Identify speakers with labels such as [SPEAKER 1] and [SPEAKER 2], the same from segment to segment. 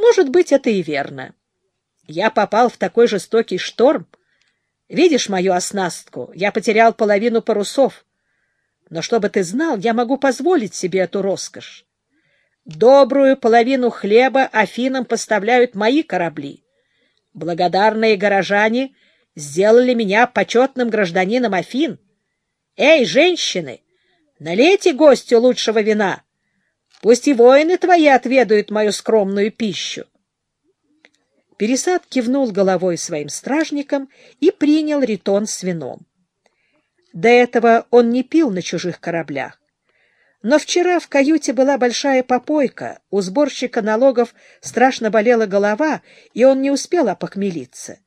[SPEAKER 1] Может быть, это и верно. Я попал в такой жестокий шторм. Видишь мою оснастку? Я потерял половину парусов. Но чтобы ты знал, я могу позволить себе эту роскошь. Добрую половину хлеба Афинам поставляют мои корабли. Благодарные горожане сделали меня почетным гражданином Афин. Эй, женщины, налейте гостю лучшего вина. Пусть и воины твои отведают мою скромную пищу. Пересад кивнул головой своим стражникам и принял ритон с вином. До этого он не пил на чужих кораблях. Но вчера в каюте была большая попойка, у сборщика налогов страшно болела голова, и он не успел опохмелиться.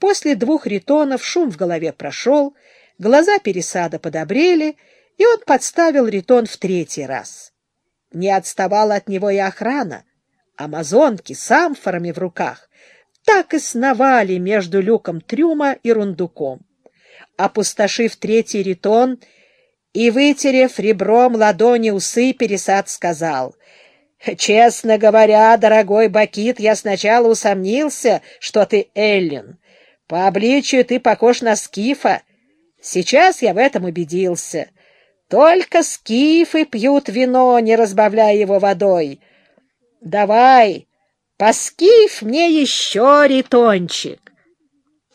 [SPEAKER 1] После двух ритонов шум в голове прошел, глаза пересада подобрели, и он подставил ритон в третий раз. Не отставала от него и охрана. Амазонки с амфорами в руках так и сновали между люком трюма и рундуком. Опустошив третий ритон и вытерев ребром ладони усы, пересад сказал — Честно говоря, дорогой Бакит, я сначала усомнился, что ты Эллин. По обличию ты похож на Скифа. Сейчас я в этом убедился. Только Скифы пьют вино, не разбавляя его водой. Давай, поскиф мне еще ритончик.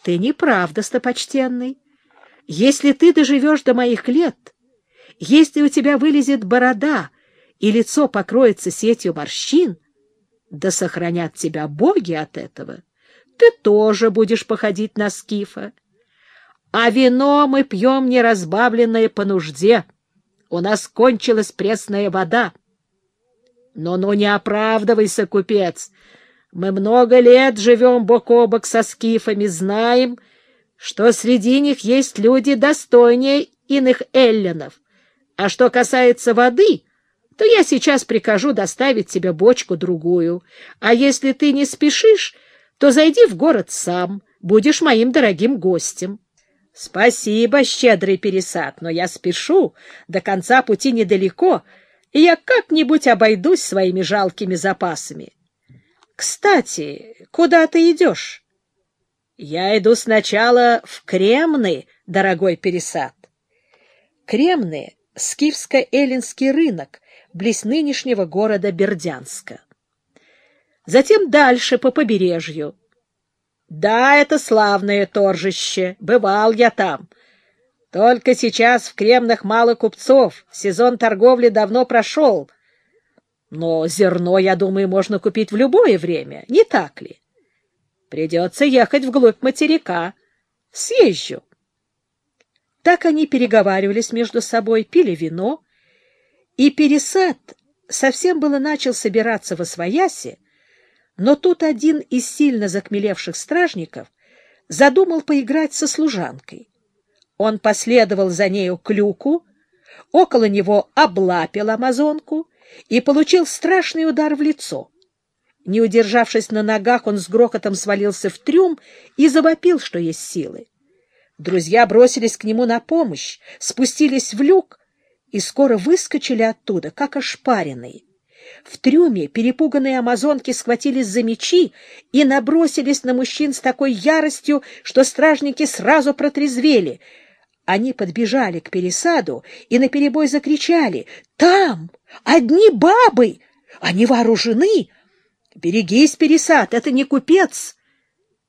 [SPEAKER 1] Ты не прав, достопочтенный. Если ты доживешь до моих лет, если у тебя вылезет борода и лицо покроется сетью морщин, да сохранят тебя боги от этого, ты тоже будешь походить на скифа. А вино мы пьем неразбавленное по нужде. У нас кончилась пресная вода. Но-ну не оправдывайся, купец. Мы много лет живем бок о бок со скифами, знаем, что среди них есть люди достойнее иных эллинов. А что касается воды, то я сейчас прикажу доставить тебе бочку-другую. А если ты не спешишь, то зайди в город сам, будешь моим дорогим гостем. — Спасибо, щедрый пересад, но я спешу, до конца пути недалеко, и я как-нибудь обойдусь своими жалкими запасами. Кстати, куда ты идешь? — Я иду сначала в Кремны, дорогой пересад. Кремны — скифско-эллинский рынок, близ нынешнего города Бердянска затем дальше по побережью. Да, это славное торжище, бывал я там. Только сейчас в Кремнах мало купцов, сезон торговли давно прошел. Но зерно, я думаю, можно купить в любое время, не так ли? Придется ехать вглубь материка. Съезжу. Так они переговаривались между собой, пили вино, и пересад совсем было начал собираться во свояси, но тут один из сильно закмелевших стражников задумал поиграть со служанкой. Он последовал за нею к люку, около него облапил амазонку и получил страшный удар в лицо. Не удержавшись на ногах, он с грохотом свалился в трюм и завопил, что есть силы. Друзья бросились к нему на помощь, спустились в люк и скоро выскочили оттуда, как ошпаренные. В трюме перепуганные амазонки схватились за мечи и набросились на мужчин с такой яростью, что стражники сразу протрезвели. Они подбежали к пересаду и наперебой закричали «Там! Одни бабы! Они вооружены! Берегись, пересад, это не купец!»